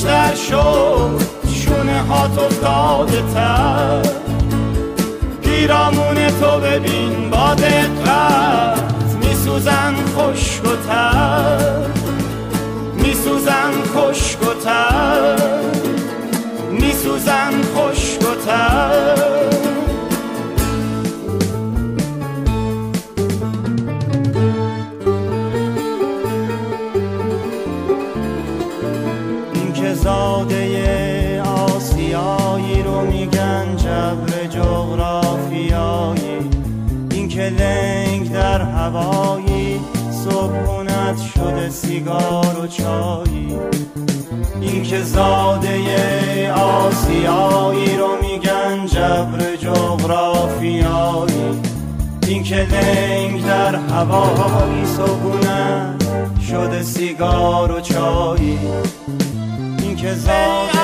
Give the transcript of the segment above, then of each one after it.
بیشتر شد شونه ها تو داده تر. پیرامون تو ببین با دقت میسوزن خشک و تر. میسوزن خشک و تر. میسوزن خشک و تر. لنگ در هوایی سکونت شده سیگار و چایی. این که زاده آسیایی رو میگن جبر جغرافیایی. این که لنگ در هوایی سکونت شده سیگار و چایی. این که زاده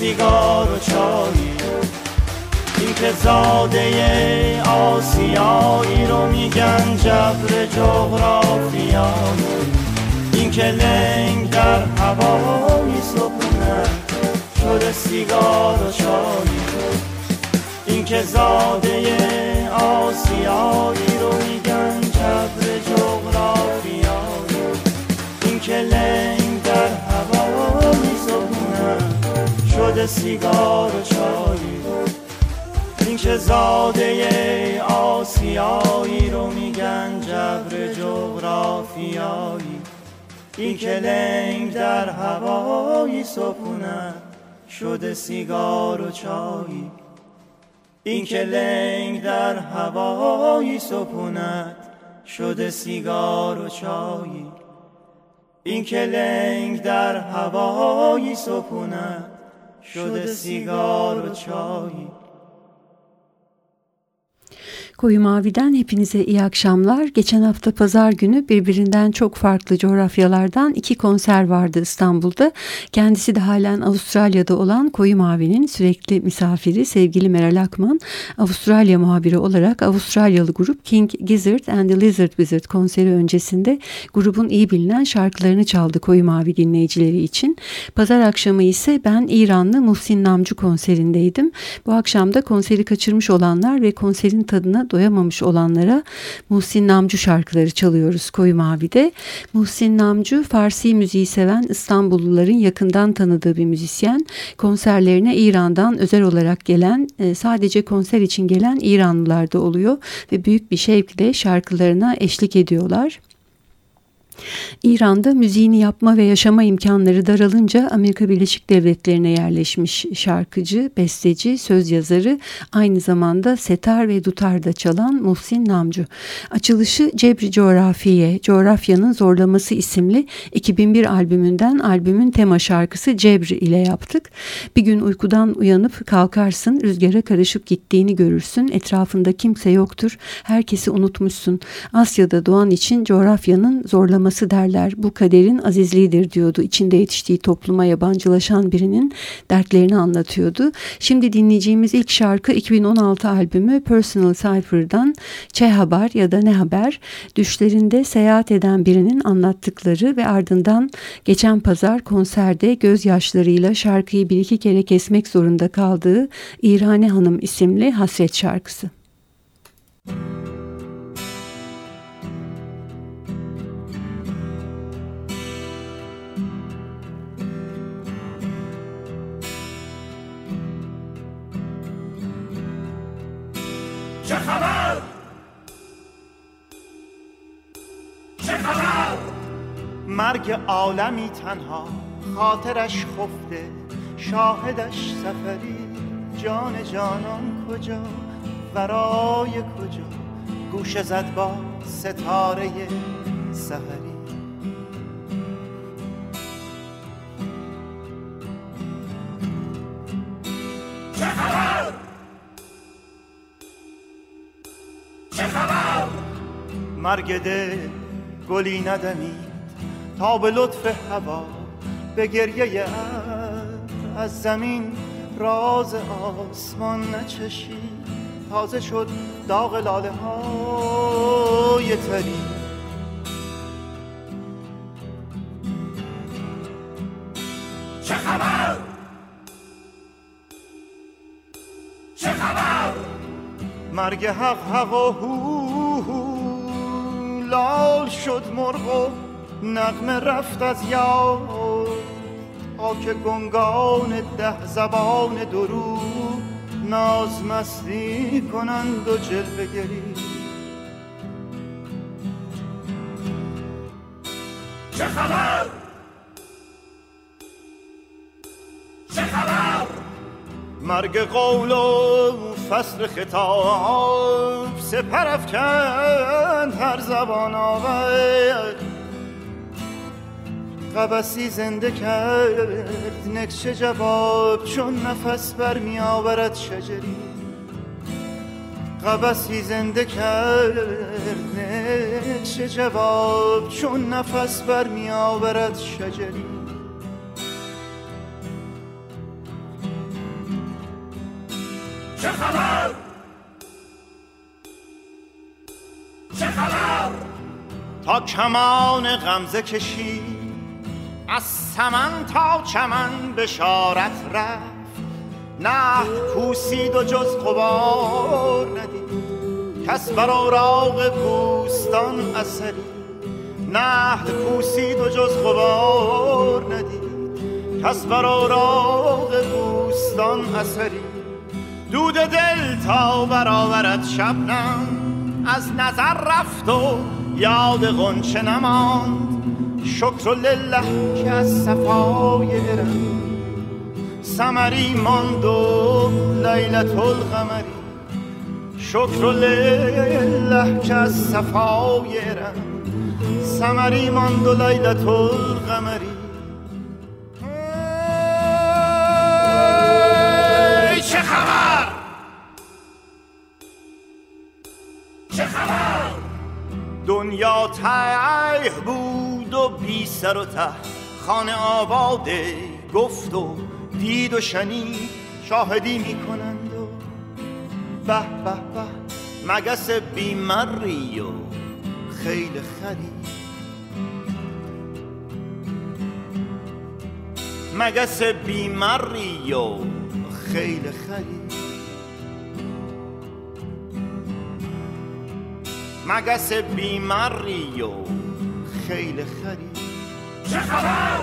سیگار و چایی. این که زاده آسیایی رو میگن جبر جغرافیایی. این که لنگ در هوایی سکونه شده سیگار و چایی. این که زاده آسیایی رو میگن جبر جغرافیایی. این که لنگ سیگار و چایی این که زاده آسیایی رو میگن جبر جغرافیایی. این که لنگ در هوایی سکونه شده سیگار و چایی این که لنگ در هوایی سکونت شده سیگار و چایی این که لنگ در هوایی سکونت شده سیگار و چایی Koyu Mavi'den hepinize iyi akşamlar. Geçen hafta pazar günü birbirinden çok farklı coğrafyalardan iki konser vardı İstanbul'da. Kendisi de halen Avustralya'da olan Koyu Mavi'nin sürekli misafiri sevgili Meral Akman, Avustralya muhabiri olarak Avustralyalı grup King Gizzard and the Lizard Wizard konseri öncesinde grubun iyi bilinen şarkılarını çaldı Koyu Mavi dinleyicileri için. Pazar akşamı ise ben İranlı Muhsin Namcu konserindeydim. Bu akşam da konseri kaçırmış olanlar ve konserin tadına doyamamış olanlara Muhsin Namcu şarkıları çalıyoruz Koyu Mavi'de. Muhsin Namcu Farsi müziği seven İstanbulluların yakından tanıdığı bir müzisyen. Konserlerine İran'dan özel olarak gelen e, sadece konser için gelen İranlılar da oluyor ve büyük bir şevkle şarkılarına eşlik ediyorlar. İran'da müziğini yapma ve yaşama imkanları daralınca Amerika Birleşik Devletleri'ne yerleşmiş şarkıcı, besteci, söz yazarı, aynı zamanda setar ve dutarda çalan Muhsin Namcu. Açılışı Cebri Coğrafiye, Coğrafyanın Zorlaması isimli 2001 albümünden albümün tema şarkısı Cebri ile yaptık. Bir gün uykudan uyanıp kalkarsın, rüzgara karışıp gittiğini görürsün, etrafında kimse yoktur, herkesi unutmuşsun. Asya'da doğan için coğrafyanın zorlaması olması derler bu kaderin azizliğidir diyordu. İçinde yetiştiği topluma yabancılaşan birinin dertlerini anlatıyordu. Şimdi dinleyeceğimiz ilk şarkı 2016 albümü Personal Cypher'dan Çe Haber ya da Ne Haber düşlerinde seyahat eden birinin anlattıkları ve ardından geçen pazar konserde gözyaşlarıyla şarkıyı bir iki kere kesmek zorunda kaldığı İrane Hanım isimli hasret şarkısı. Müzik خبر! چه خبر! مرگ عالمی تنها خاطرش خفته شاهدش سفری. جان جانان کجا؟ ورای کجا؟ گوش زد با ستاره سهری مرگ ده گلی ندمید تا به لطف هوا به گریه از زمین راز آسمان نچشید تازه شد داغ لاله های تری. چه خبر؟ چه خبر؟ مرگ حق حق و هو لال شد مرغ و نغمه رفت از یاد تا که گنگان ده زبان درو ناز مستی کنند و جلوه گری. چه خبر؟ مرگ قول و فصل خطاب سپر افکند هر زبان آور قبسی زنده کرد نکش جواب چون نفس بر می آورد شجری. قبسی زنده کرد نکش جواب چون نفس بر می آورد شجری. کمان غمزه کشی. از سمن تا چمن بشارت رفت. نه پوسید و جز قبار ندید. کس بر اوراق بوستان اثری. نهل پوسید و جز غبار ندید. کس بر اوراق بوستان اثری. دود دل تا برآورد شبنم. از نظر رفت و یاد غنچه نماند. شکر لله که از صفای ارم سمری ماند و لیلت القمری. شکر لله که از صفای ارم سمری ماند و لیلت القمری. چه خبر؟ دنیا ته بود و بی سر و ته. خانه آباده گفت و دید و شنید شاهدی می‌کنند و به به به مگس بیمری و خیلی خری مگس بیمری و خیلی خری مگس بیمری و خیلی خری. چه خبر؟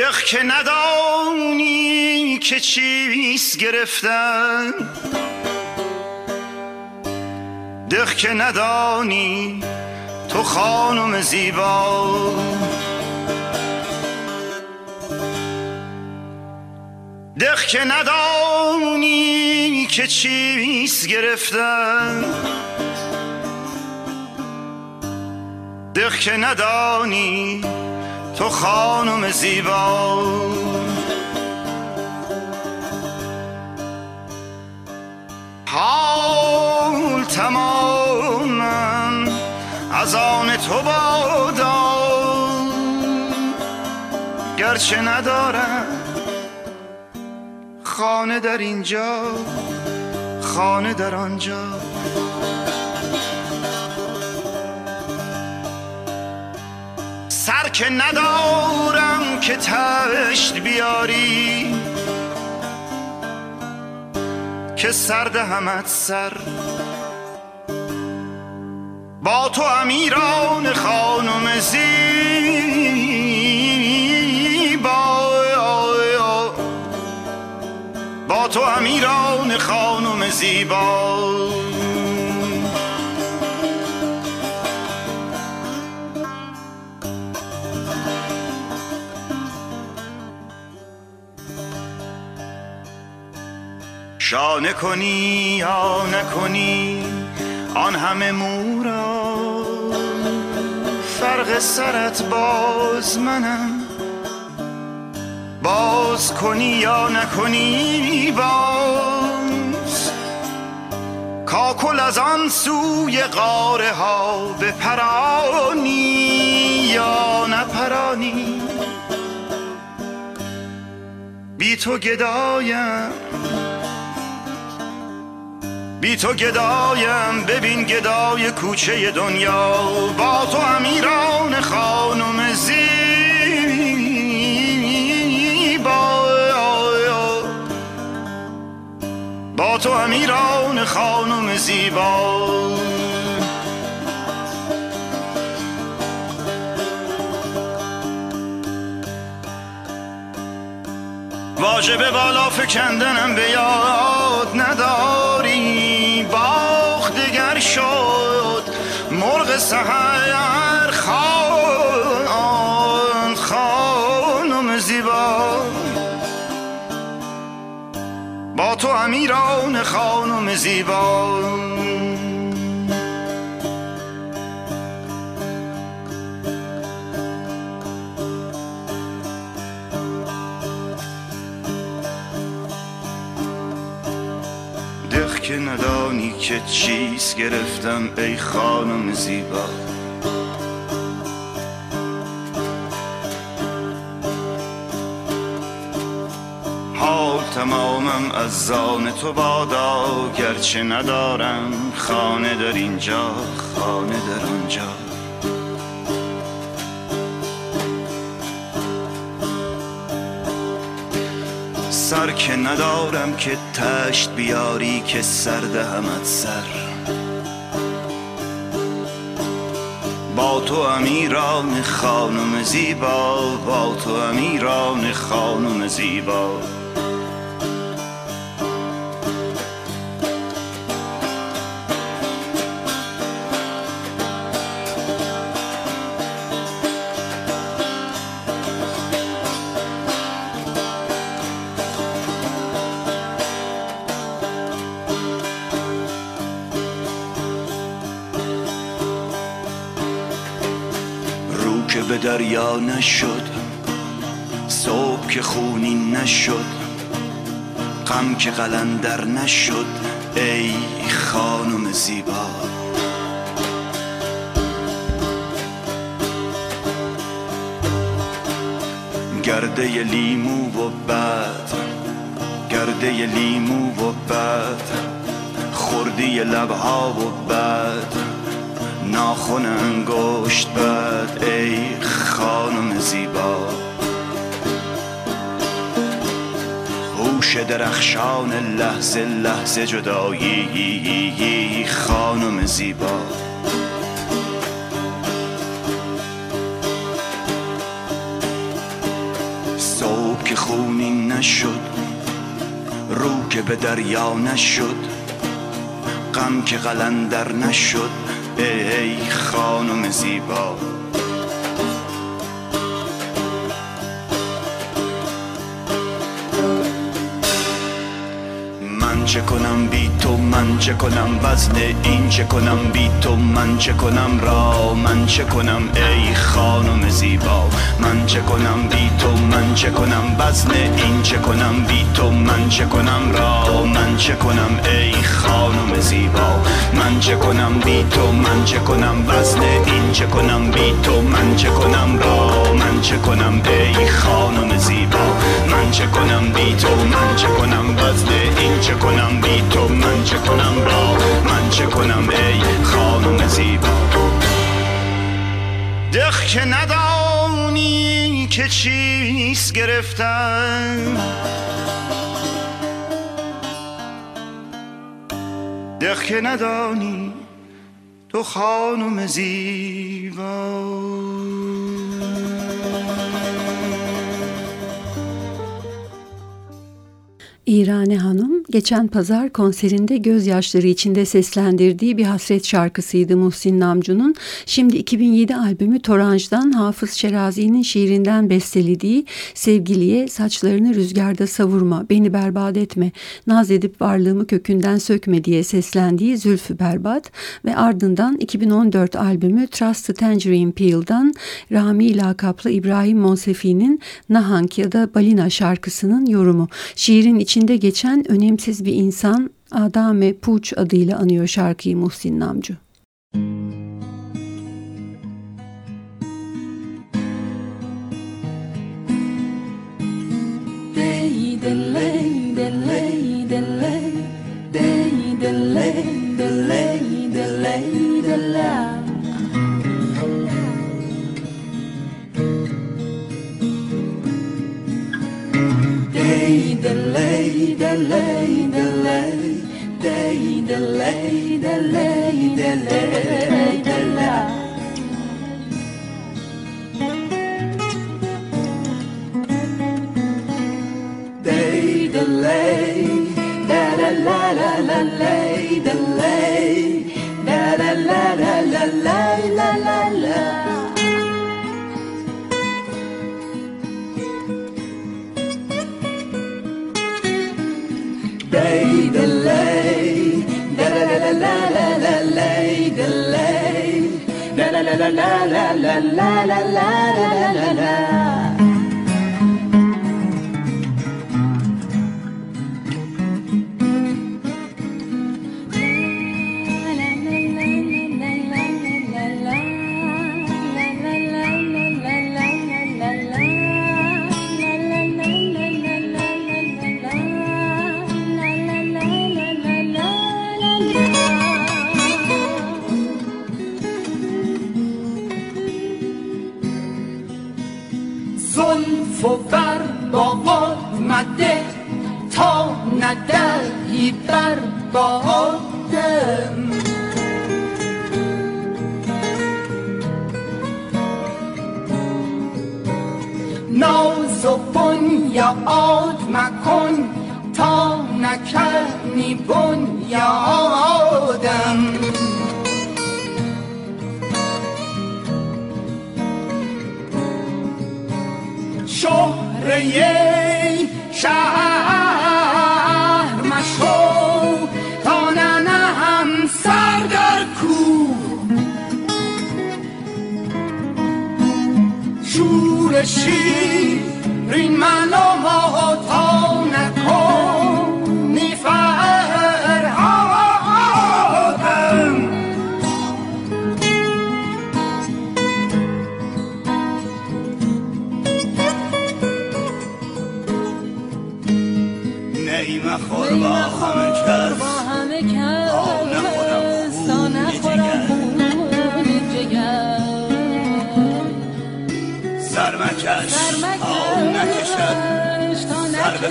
دخ که ندانی که چیست گرفتن دخ که ندانی تو خانم زیبا. دخ که ندانی که چیست گرفتن دخ که ندانی تو خانم زیبا. حال تماما از آن تو بادا. گرچه ندارم خانه در اینجا خانه در آنجا. که ندارم که تشت بیاری. که سرد همت سر. با تو امیران خانم زیبا. با تو امیران خانم زیبا. شانه کنی یا نکنی آن همه مورا فرق سرت باز منم باز کنی یا نکنی باز. کاکل از آن سوی قاره ها به پرانی یا نپرانی. بی تو گدایم. بی تو گدایم ببین گدای کوچه دنیا. با تو امیران خانم زیبا. با تو امیران خانم زیبا. واجبه بالا فکندنم به یاد نداری سهر خان خانم زیبا. با تو امیران خانم زیبا. که چیز گرفتم ای خانم زیبا. حال تمامم از زان تو بادا گرچه ندارم خانه در اینجا خانه در آنجا. سر که ندارم که تشت بیاری که سرد همت سر. با تو امیران خانم زیبا با تو امیران خانم زیبا. دریا نشد صبح که خونی نشد غم که قلندر نشد ای خانم زیبا. گرده لیمو و بعد گرده لیمو و بعد خوردی لبها و بعد ناخن انگشت بعد ای خانم زیبا. هوش درخشان لحظه لحظه جدایی خانم زیبا. صبح که خونی نشد رو که به دریا نشد غم که قلندر نشد ای خانم زیبا. چه کنم بی تو من چه کنم وزن این چه کنم بی تو من چه کنم را من چه کنم ای خانم زیبا من چه کنم بی تو من چه کنم وزن این چه کنم بی تو من چه کنم را من چه کنم ای خانم زیبا من چه کنم بی تو من چه کنم وزن این چه کنم بی تو من چه کنم را من چه کنم ای خانم زیبا من چه کنم بی تو من چه کنم وزن این چه کنم بی تو من چه کنم را من چه کنم ای خانم زیبا؟ دخ که ندانی که چیست گرفتن. دخ که ندانی تو خانم زیبا. İrane Hanım geçen pazar konserinde gözyaşları içinde seslendirdiği bir hasret şarkısıydı Muhsin Namcu'nun. Şimdi 2007 albümü Toranj'dan Hafız Şerazi'nin şiirinden bestelediği Sevgiliye saçlarını rüzgarda savurma, beni berbat etme, naz edip varlığımı kökünden sökme diye seslendiği Zülfü Berbat ve ardından 2014 albümü Trust the Tangerine Peel'dan Rami lakaplı İbrahim Monsefi'nin Nahank ya da Balina şarkısının yorumu. Şiirin içinde içinde geçen önemsiz bir insan Adame Puç adıyla anıyor şarkıyı Muhsin Namcu. Day, kadeh هم ناز یا آد مکن تا نکنی آدم شهره شهر بشی رین من و ماها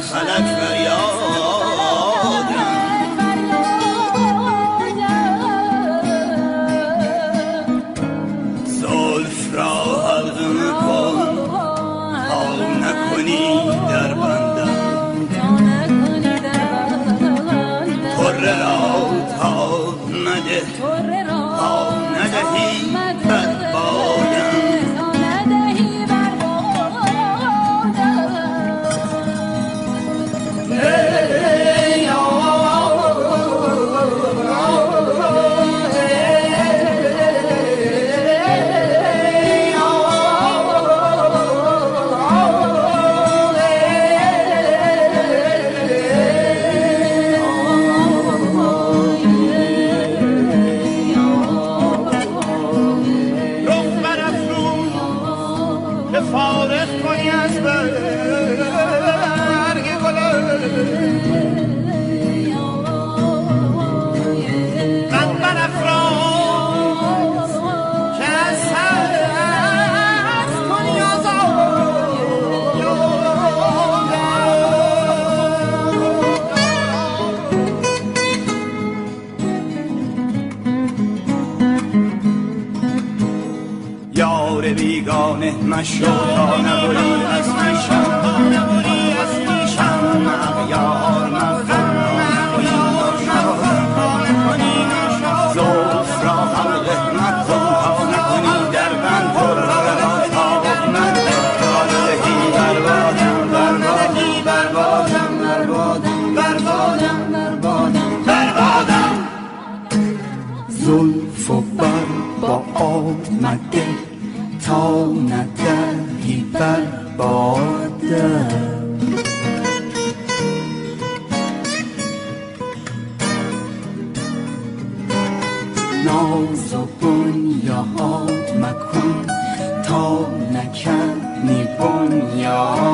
فلک فریاد. ناز و بنیاد مکن تا نکنی بنیادم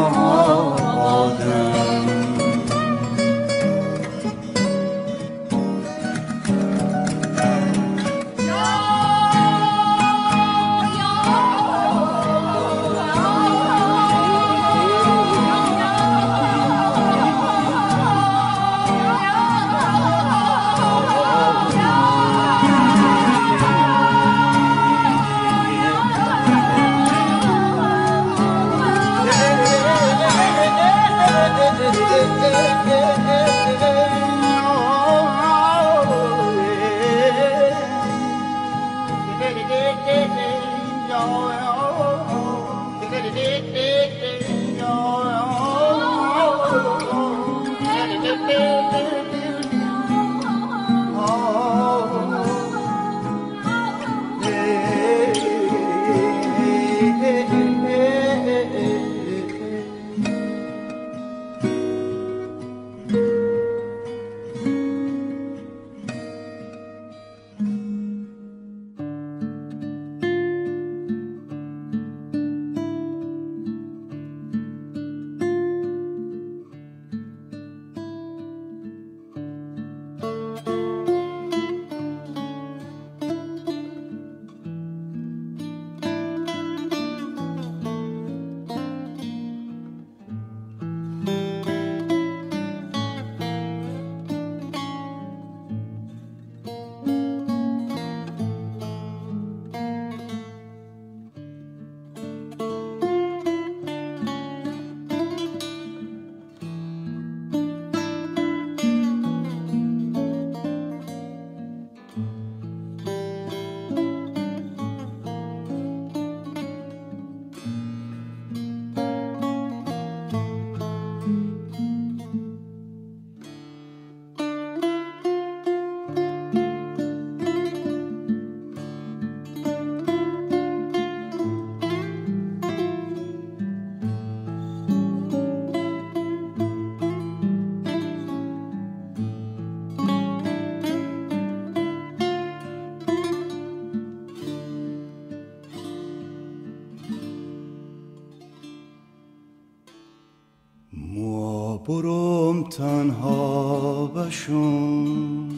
برم تنها بشم.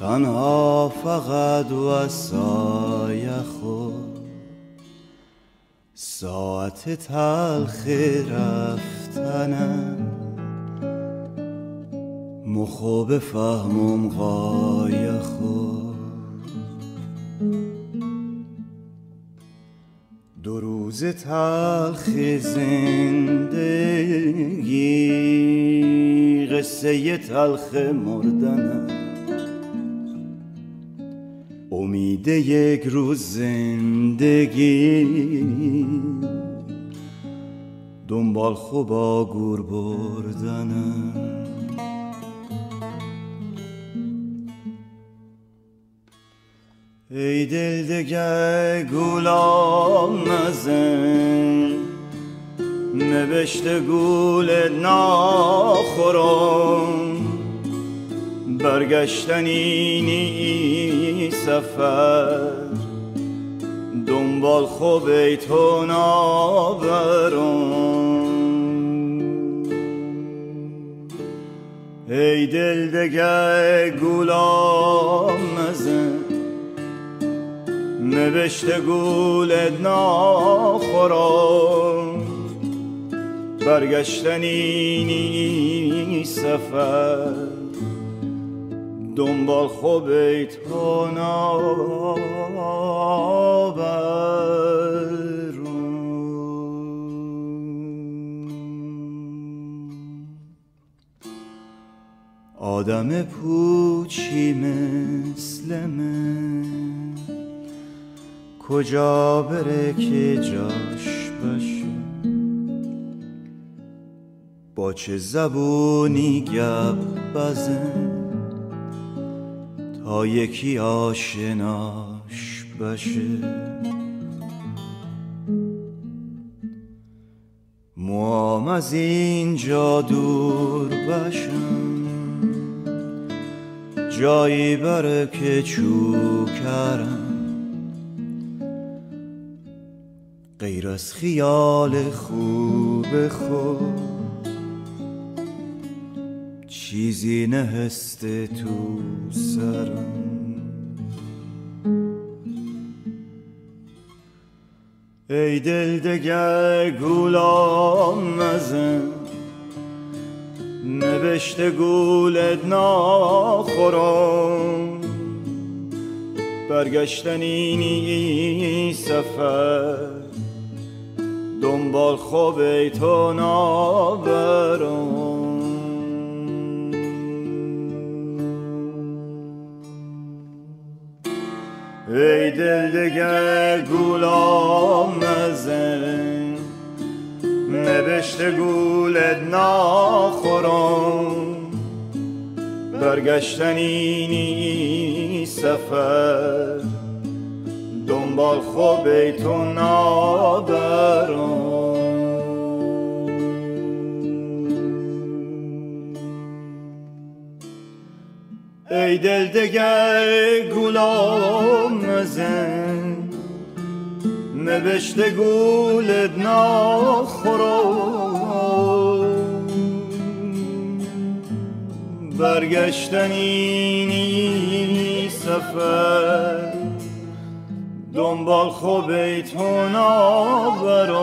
تنها فقط و سایه خود. ساعت تلخ رفتنم. مخو بفهمم غای خود. روز تلخ زندگی قصه تلخ مردنم امید یک روز زندگی. دنبال خوبا گور بردنم ای دل دگه گولام مزن. نوشته گول ناخورم. برگشتنی نی سفر. دنبال خوب تو نابرم. ای دل دگه گولام مزن. نوشته گولت ناخورم. برگشتنی نی سفر. دنبال خوب تو آدم پوچی مثل من. کجا بره که جاش باشه؟ با چه زبونی گپ بزن تا یکی آشناش باشه؟ موام از اینجا دور باشم جایی بره که چوکرم. از خیال خوب خود چیزی نهسته تو سرم. ای دل دگر گولام مزن نوشته گولت ناخورم. برگشتنی نی سفر دنبال خوب تو ای دل دگر گولام نزن نوشته گولت ناخورم. برگشتنی نی سفر. دنبال خوب تو نابرم ای دل دگر گلام نزن نوشته گولت ناخورم. برگشتنی نی سفر. دنبال خوب تو نابرم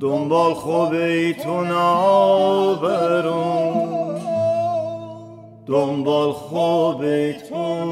دنبال خوب تو نابرم دنبال خوب تو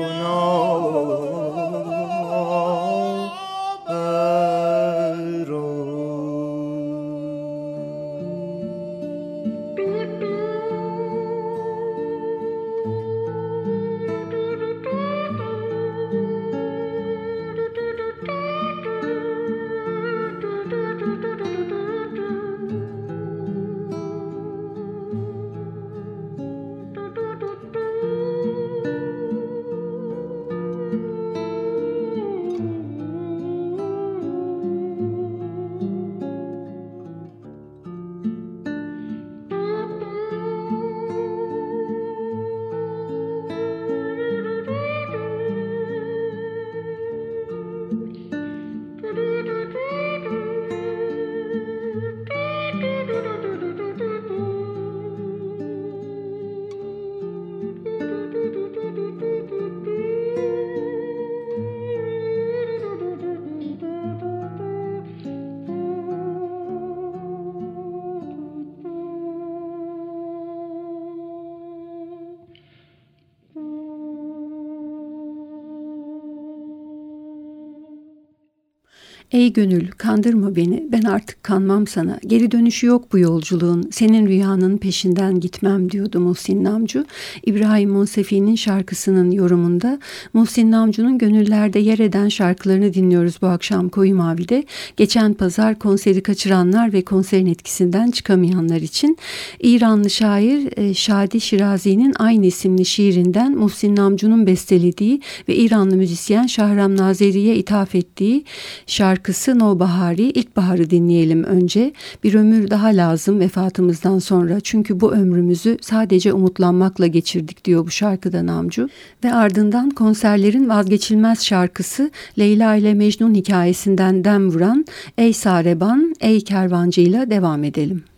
Ey gönül kandırma beni ben artık kanmam sana geri dönüşü yok bu yolculuğun senin rüyanın peşinden gitmem diyordu Muhsin Namcu. İbrahim Munsefi'nin şarkısının yorumunda Muhsin Namcu'nun gönüllerde yer eden şarkılarını dinliyoruz bu akşam Koyu Mavi'de. Geçen pazar konseri kaçıranlar ve konserin etkisinden çıkamayanlar için İranlı şair e, Şadi Şirazi'nin aynı isimli şiirinden Muhsin Namcu'nun bestelediği ve İranlı müzisyen Şahram Nazeri'ye ithaf ettiği şarkı şarkısı No Bahari, İlkbahar'ı dinleyelim önce. Bir ömür daha lazım vefatımızdan sonra çünkü bu ömrümüzü sadece umutlanmakla geçirdik diyor bu şarkıda Namcu. Ve ardından konserlerin vazgeçilmez şarkısı Leyla ile Mecnun hikayesinden dem vuran Ey Sareban, Ey Kervancı ile devam edelim.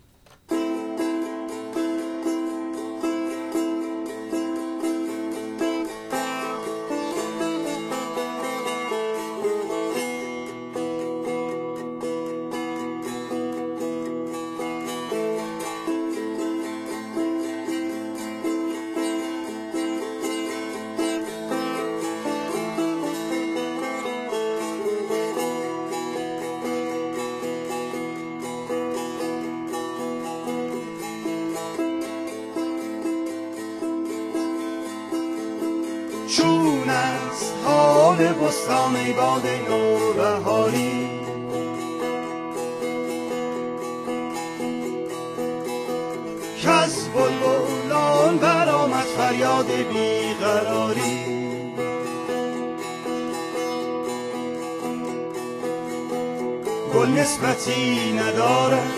نسبتی ندارد.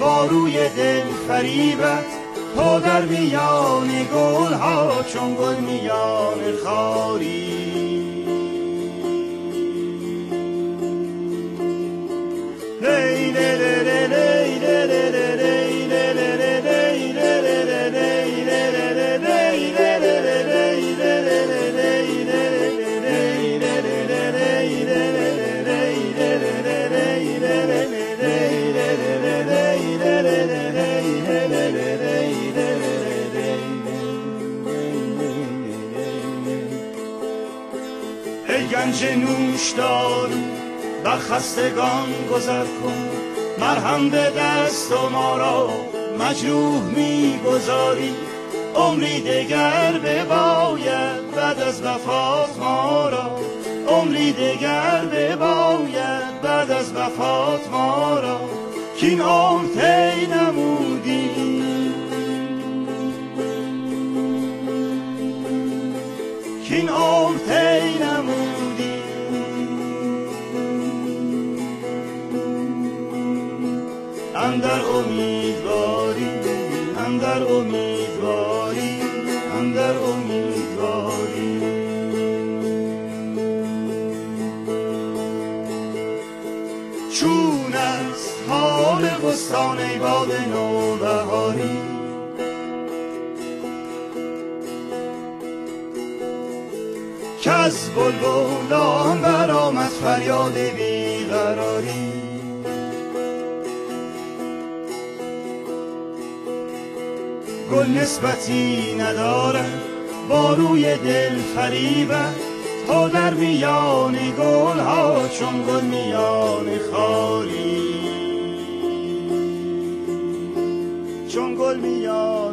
با روی دل فریبت تو در میان گل ها چون گل میان خاری. گنج نوشدار و خستگان گذر کن. مرهم به دست و ما را مجروح می‌گذاری عمری دگر بباید بعد از وفات ما را. عمری دگر بباید بعد از وفات ما را. کین عمر تی نمودی باد نوبهاری. که از بلبلان برآمد فریاد بیقراری. گل نسبتی ندارد با روی دل فریبت تا در میان گل ها چون گل میان خالی چون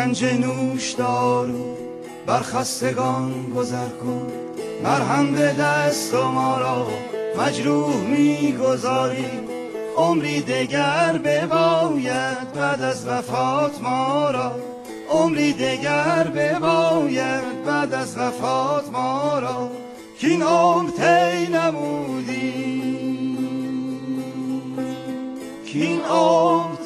گنج نوش دارو بر خستگان گذر کن. مرهم به دست و ما را مجروح می‌گذاری. عمری دگر بباید بعد از وفات ما را. عمری دگر بباید بعد از وفات ما را. کین عمر تی نمودی کین عمر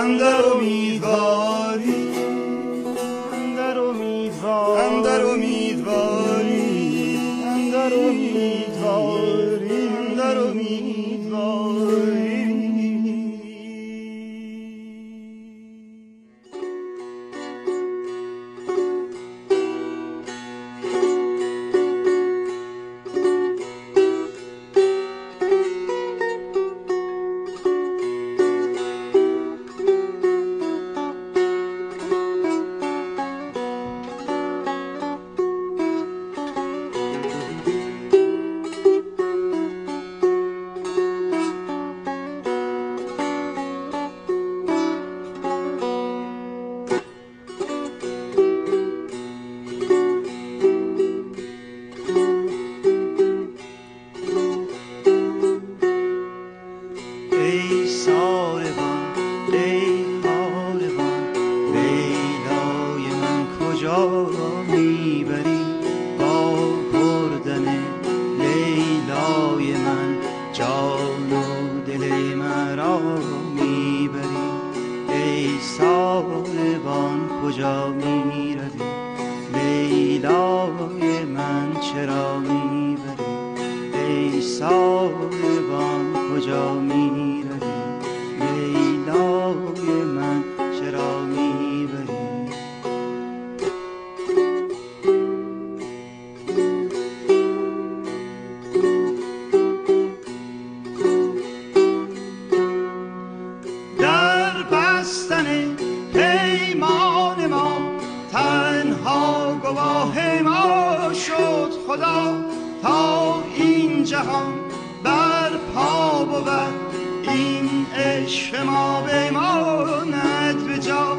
اندر امیدواری خدا تا این جهان بر پا بود. این عشق ما بماند به جا.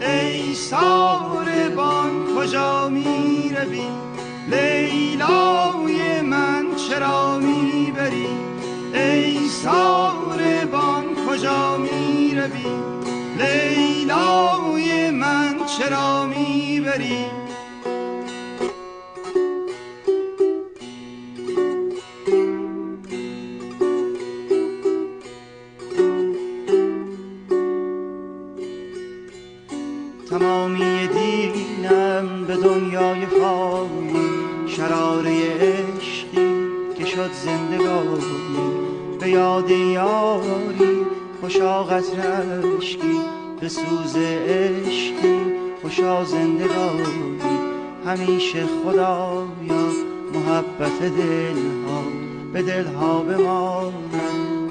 ای ساربان کجا می روی لیلای من چرا می بری ای ساربان کجا می روی لیلای من چرا می بری همیشه خدایا محبت دلها به دلها بماند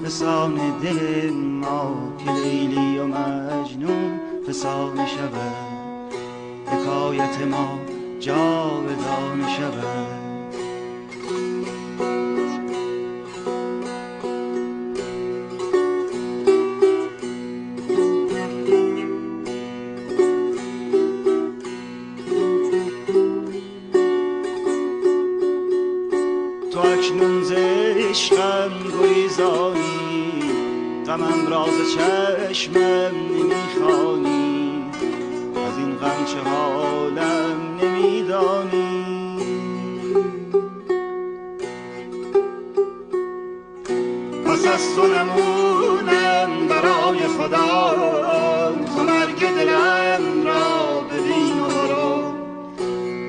رسان دل ما که لیلی و مجنون فسانه شود. حکایت ما جاودانه شود. اکنون ز عشقم گریزانی. غمم راز چشمم نمی‌خوانی. از این غم چه حالم نمیدانی. پس از تو نمونم برای خدا. تو مرگ دلم را ببین و برو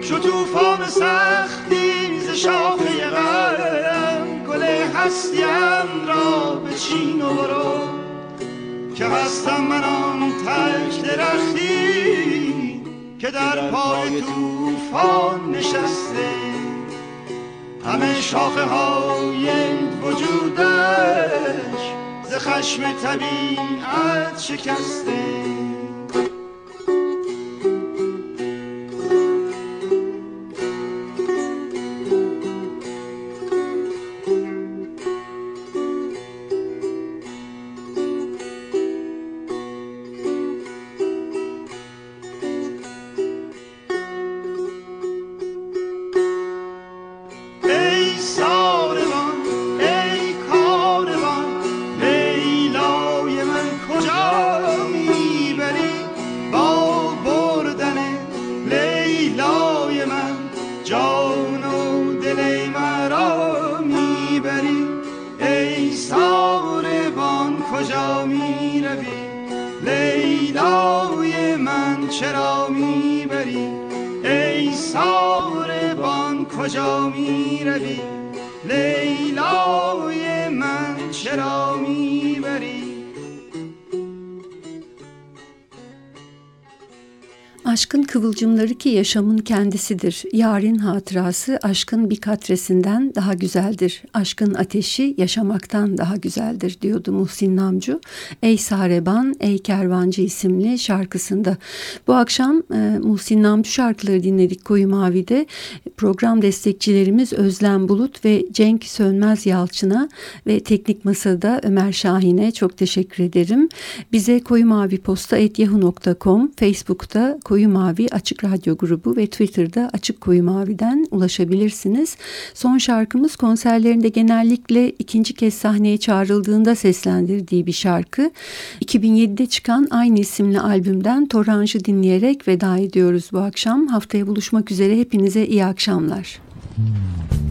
شو توفان سختی که هستم من آن تک درختی که در پای توفان نشسته. همه شاخه های وجودش ز خشم طبیعت شکسته. چرا می‌بری؟ ای ساربان کجا می‌روی؟ لیلای من چرا Aşkın kıvılcımları ki yaşamın kendisidir. Yarın hatırası aşkın bir katresinden daha güzeldir. Aşkın ateşi yaşamaktan daha güzeldir diyordu Muhsin Namcu. Ey Sareban, Ey Kervancı isimli şarkısında. Bu akşam e, Muhsin Namcu şarkıları dinledik Koyu Mavi'de. Program destekçilerimiz Özlem Bulut ve Cenk Sönmez Yalçın'a ve Teknik Masa'da Ömer Şahin'e çok teşekkür ederim. Bize koyu mavi posta yahoo.com, Facebook'ta Koyu Koyu Mavi Açık Radyo grubu ve Twitter'da Açık Koyu Mavi'den ulaşabilirsiniz. Son şarkımız konserlerinde genellikle ikinci kez sahneye çağrıldığında seslendirdiği bir şarkı. 2007'de çıkan aynı isimli albümden Toranj'ı dinleyerek veda ediyoruz bu akşam. Haftaya buluşmak üzere hepinize iyi akşamlar. Hmm.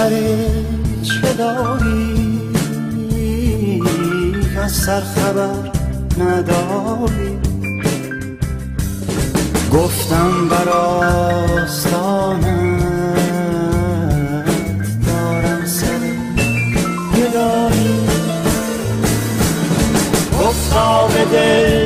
سر چه داری؟ از سر خبر نداری. گفتم بر آستانت دارم سر گدایی. گفتا به دل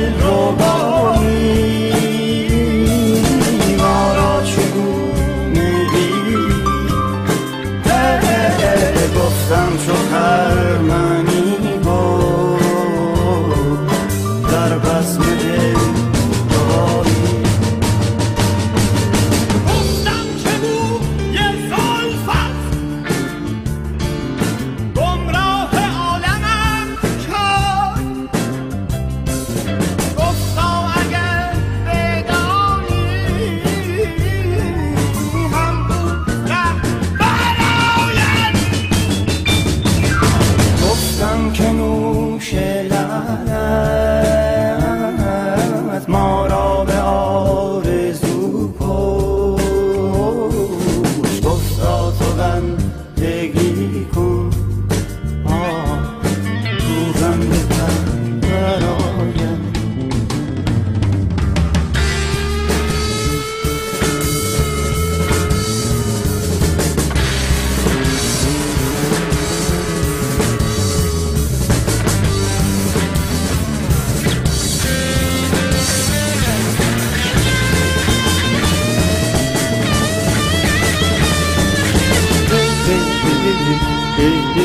Hey, hey.